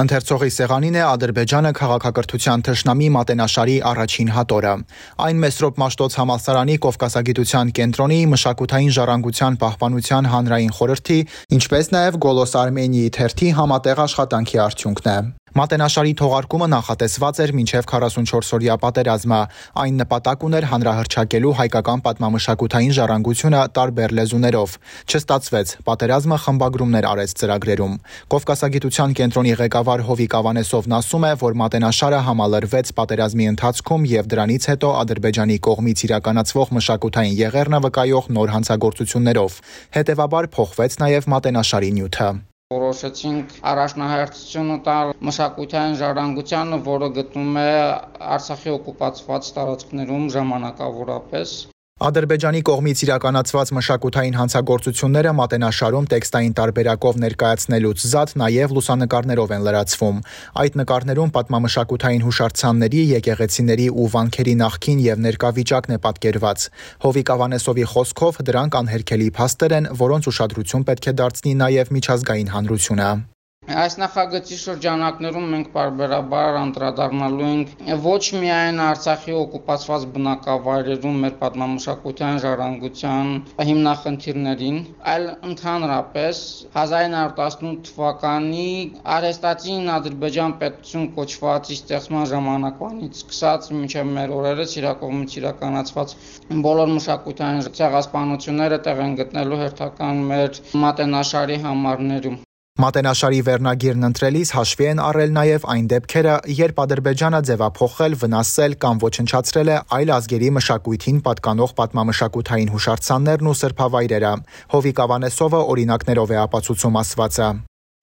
Ընթերցողի սեղանին է Ադրբեջանը քաղաքակրթության թշնամի մատենաշարի առաջին հատորը։ Այն Մեսրոպ Մաշտոց համալսարանի Կովկասագիտության կենտրոնի մշակութային ժառանգության պահպանության հանրային խորհրդի, ինչպես նաև Գոլոս Արմենիի թերթի համատեղ աշխատանքի արդյունքն է։ Մատենաշարի թողարկումը նախատեսված էր մինչև 44-օրյա պատերազմը։ Այն նպատակ ուներ հանրահրճակելու հայկական պատմամշակութային ժառանգությունը տարբեր լեզուներով։ Չստացվեց, պատերազմը խմբագրումներ արեց ծրագրերում։ Կովկասագիտության կենտրոնի ղեկավար Հովիկ Ավանեսովն ասում է, որ մատենաշարը համալրվեց պատերազմի ընթացքում եւ դրանից հետո Ադրբեջանի կողմից իրականացվող մշակութային եղերնը վկայող նոր հանցագործություններով։ Հետևաբար փոխվեց նաեւ մատենաշարի նյութը որոշեցինք առաջնահերթությունը տալ մշակութային ժառանգությանը, որը գտնվում է Արցախի օկուպացված տարածքներում ժամանակավորապես։ Ադրբեջանի կողմից իրականացված մշակութային հանցագործությունները մատենաշարում տեքստային տարբերակով ներկայացնելուց զատ նաև լուսանկարներով են լրացվում։ Այդ նկարներում պատմամշակութային հուշարձանների, եկեղեցիների ու վանքերի նախքին եւ ներկա վիճակն է պատկերված։ Հովիկ Ավանեսովի խոսքով դրանք անհերքելի փաստեր են, որոնց ուշադրություն պետք է դարձնի նաև միջազգային հանրությունը։ Այս նախագծի շրջանակներում մենք բարբերաբար անդրադառնալու ենք ոչ միայն Արցախի օկուպացված բնակավայրերում մեր պատմամշակութային ժառանգության հիմնախնդիրներին, այլ ընդհանրապես 1918 թվականի արհեստացին Ադրբեջան պետություն կոչվածի ստեղծման ժամանակվանից սկսած մինչև մեր օրերս իրակողմից իրականացված բոլոր մշակութային ցեղասպանությունները տեղ են գտնելու հերթական մեր մատենաշարի համարներում։ Մատենաշարի վերնագիրն ընտրելիս հաշվի են առել նաև այն դեպքերը, երբ Ադրբեջանը ձևափոխել, վնասել կամ ոչնչացրել է այլ ազգերի մշակույթին պատկանող պատմամշակութային հուշարձաններն ու սրբավայրերը։ Հովիկ Ավանեսովը օրինակներով է ապացուցում ասվածը։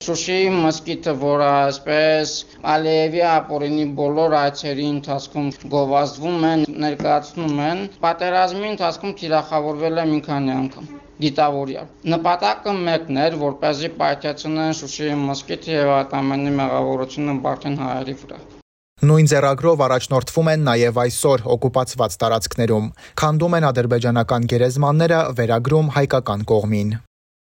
Շուշիի մսկիթը, որը այսպես Ալիևի ապօրինի բոլոր այցերի ընթացքում գովազդվում են, ներկայացնում են, պատերազմի ընթացքում թիրախավորվել է մի քանի անգամ դիտավորյալ։ Նպատակը մեկն էր, որպեսզի պայթեցնեն Շուշիի մսկիթը եւ այդ ամենի մեղավորությունը Բարթեն հայերի վրա։ Նույն ձեռագրով առաջնորդվում են նաև այսօր օկուպացված տարածքներում։ Քանդում են ադրբեջանական գերեզմանները, վերագրում հայկական կողմին։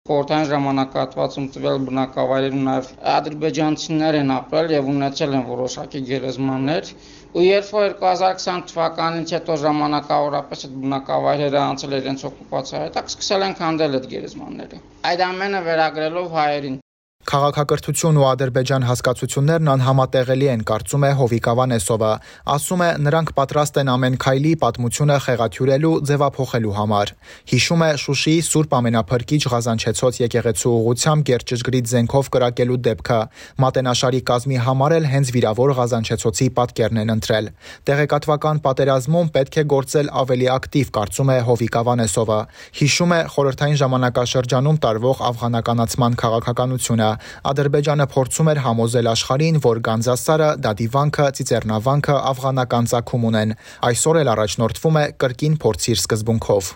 Խորհրդային ժամանակահատվածում տվել բնակավայրերում նաև ադրբեջանցիներ են ապրել եւ ունեցել են որոշակի գերեզմաններ ու երբ որ 2020 թվականից հետո ժամանակավորապես այդ բնակավայրերը անցել իրենց օկուպացիայի հետո սկսել են քանդել այդ գերեզմանները այդ ամենը վերագրելով հայերին Քաղաքակրթություն ու Ադրբեջան հասկացություններն անհամատեղելի են, կարծում է Հովիկ Ավանեսովը։ Ասում է, նրանք պատրաստ են ամեն քայլի պատմությունը խեղաթյուրելու, ձևափոխելու համար։ Հիշում է Շուշիի Սուրբ Ամենափրկիչ Ղազանչեցոց եկեղեցու ուղությամբ գերճշգրիտ զենքով կրակելու դեպքը։ Մատենաշարի կազմի համար էլ հենց վիրավոր Ղազանչեցոցի պատկերն են ընտրել։ Տեղեկատվական պատերազմում պետք է գործել ավելի ակտիվ, կարծում է Հովիկ Ավանեսովը։ Հիշում է խորհրդային ժամանակաշրջանում տարվող աֆղանականացման քաղաքականությունը Ադրբեջանը փորձում էր համոզել աշխարհին, որ Գանձասարը, Դադիվանքը, Ծիծեռնավանքը աֆղանական ցակում ունեն։ Այսօր էլ առաջնորդվում է կրկին փորձիր սկզբունքով։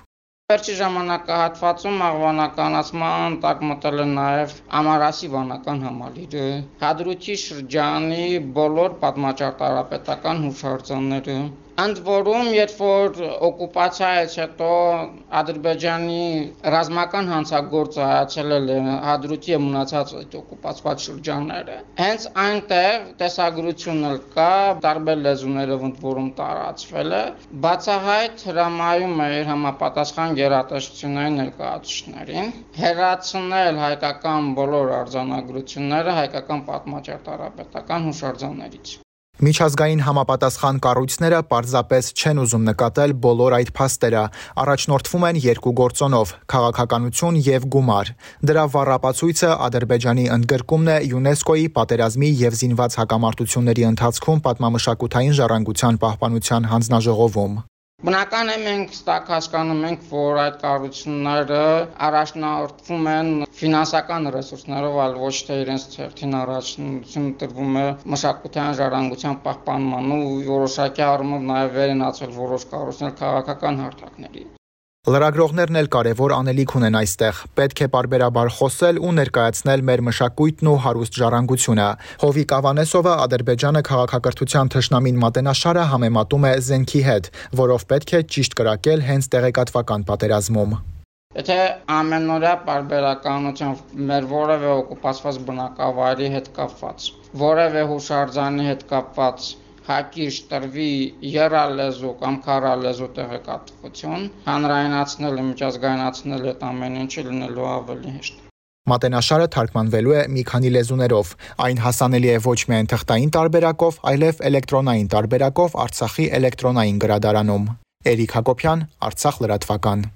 Վերջի ժամանակահատվածում աղվանականացման տակ մտել է նաև Ամարասի վանական համալիրը, Հադրութի շրջանի բոլոր պատմաճարտարապետական հուշարձանները, Ընդ որում, երբ որ օկուպացիայից հետո Ադրբեջանի ռազմական հանցագործը հայացել է Հադրութի եւ մնացած այդ օկուպացված շրջանները, հենց այնտեղ տեսագրությունն էլ կա, տարբեր լեզուներով ընդ որում տարածվել է, բացահայտ հրամայում է իր համապատասխան գերատեսչությունների ներկայացուցիչներին հերացնել հայկական բոլոր արձանագրությունները հայկական պատմաճարտարապետական հուշարձաններից։ Միջազգային համապատասխան կառույցները պարզապես չեն ուզում նկատել բոլոր այդ փաստերը, առաջնորդվում են երկու գործոնով՝ քաղաքականություն եւ գումար։ Դրա վառապացույցը Ադրբեջանի ընդգրկումն է ՅՈՒՆԵՍԿՕ-ի պատերազմի եւ զինված հակամարտությունների ընթացքում պատմամշակութային ժառանգության պահպանության հանձնաժողովում։ Բնական է մենք ստակ հասկանում ենք, որ այդ կառույցները առաջնորդվում են ֆինանսական ռեսուրսներով, այլ ոչ թե իրենց ցերթին առաջնություն տրվում է մշակութային ժառանգության պահպանման ու որոշակի առումով նաև վերենացել որոշ կառույցներ քաղաքական հարթակների։ Լրագրողներն էլ կարևոր անելիք ունեն այստեղ։ Պետք է parberabar խոսել ու ներկայացնել մեր մշակույթն ու հարուստ ժառանգությունը։ Հովիկ Ավանեսովը Ադրբեջանը քաղաքակրթության թշնամին մատենաշարը համեմատում է զենքի հետ, որով պետք է ճիշտ կրակել հենց տեղեկատվական պատերազմում։ Եթե ամենօրյա parberakanությամբ մեր որևէ օկուպացված բնակավայրի հետ կապված որևէ հուշարձանի հետ կապված հակիրճ տրվի երալեզու կամ քարալեզու տեղեկատվություն, հանրայնացնելը, միջազգայնացնելը այդ ամեն ինչը լինելու ավելի հեշտ։ Մատենաշարը թարգմանվելու է մի քանի լեզուներով։ Այն հասանելի է ոչ միայն թղթային տարբերակով, այլև էլեկտրոնային տարբերակով Արցախի էլեկտրոնային գրադարանում։ Էրիկ Հակոբյան, Արցախ լրատվական։